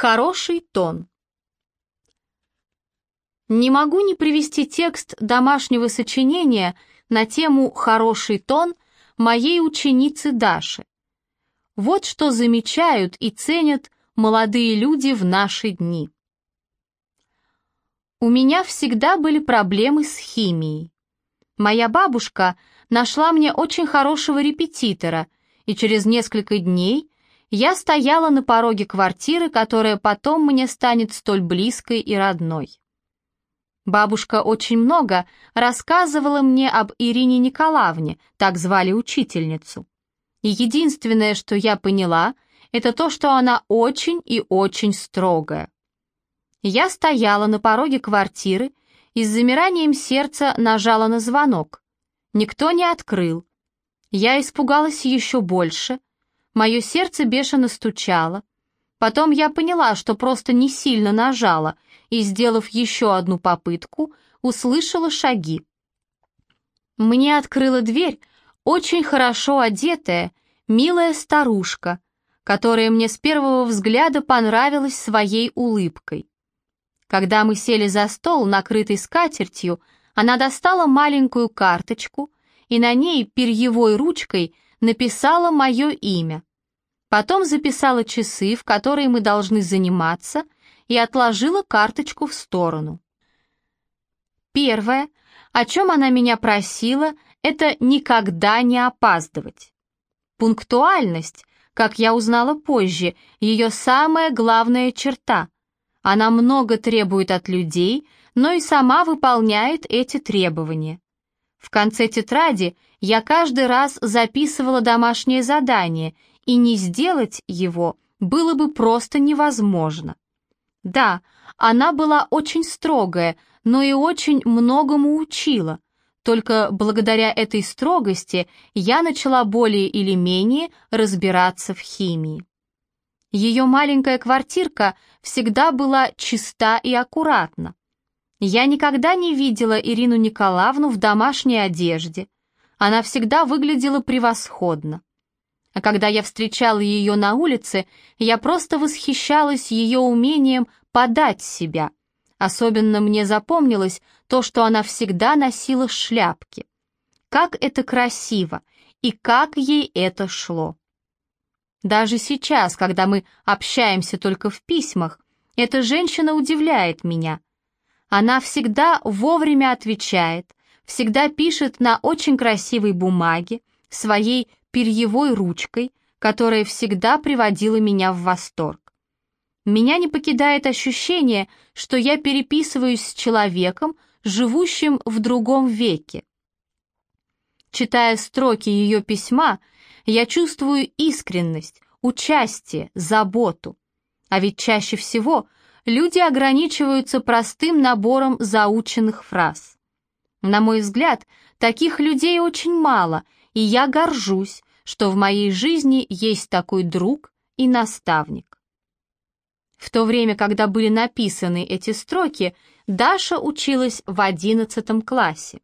Хороший тон. Не могу не привести текст домашнего сочинения на тему «Хороший тон» моей ученицы Даши. Вот что замечают и ценят молодые люди в наши дни. У меня всегда были проблемы с химией. Моя бабушка нашла мне очень хорошего репетитора, и через несколько дней я стояла на пороге квартиры, которая потом мне станет столь близкой и родной. Бабушка очень много рассказывала мне об Ирине Николаевне, так звали учительницу. И единственное, что я поняла, это то, что она очень и очень строгая. Я стояла на пороге квартиры и с замиранием сердца нажала на звонок. Никто не открыл. Я испугалась еще больше. Мое сердце бешено стучало. Потом я поняла, что просто не сильно нажала, и, сделав еще одну попытку, услышала шаги. Мне открыла дверь очень хорошо одетая, милая старушка, которая мне с первого взгляда понравилась своей улыбкой. Когда мы сели за стол, накрытый скатертью, она достала маленькую карточку и на ней перьевой ручкой написала мое имя. Потом записала часы, в которые мы должны заниматься, и отложила карточку в сторону. Первое, о чем она меня просила, это никогда не опаздывать. Пунктуальность, как я узнала позже, ее самая главная черта — она много требует от людей, но и сама выполняет эти требования. В конце тетради я каждый раз записывала домашнее задание, и не сделать его было бы просто невозможно. Да, она была очень строгая, но и очень многому учила. Только благодаря этой строгости я начала более или менее разбираться в химии. Ее маленькая квартирка всегда была чиста и аккуратна. Я никогда не видела Ирину Николаевну в домашней одежде. Она всегда выглядела превосходно. А когда я встречала ее на улице, я просто восхищалась ее умением подать себя. Особенно мне запомнилось то, что она всегда носила шляпки. Как это красиво и как ей это шло. Даже сейчас, когда мы общаемся только в письмах, эта женщина удивляет меня. Она всегда вовремя отвечает, всегда пишет на очень красивой бумаге, своей перьевой ручкой, которая всегда приводила меня в восторг. Меня не покидает ощущение, что я переписываюсь с человеком, живущим в другом веке. Читая строки ее письма, я чувствую искренность, участие, заботу. А ведь чаще всего люди ограничиваются простым набором заученных фраз. На мой взгляд, таких людей очень мало, и я горжусь, что в моей жизни есть такой друг и наставник. В то время, когда были написаны эти строки, Даша училась в одиннадцатом классе.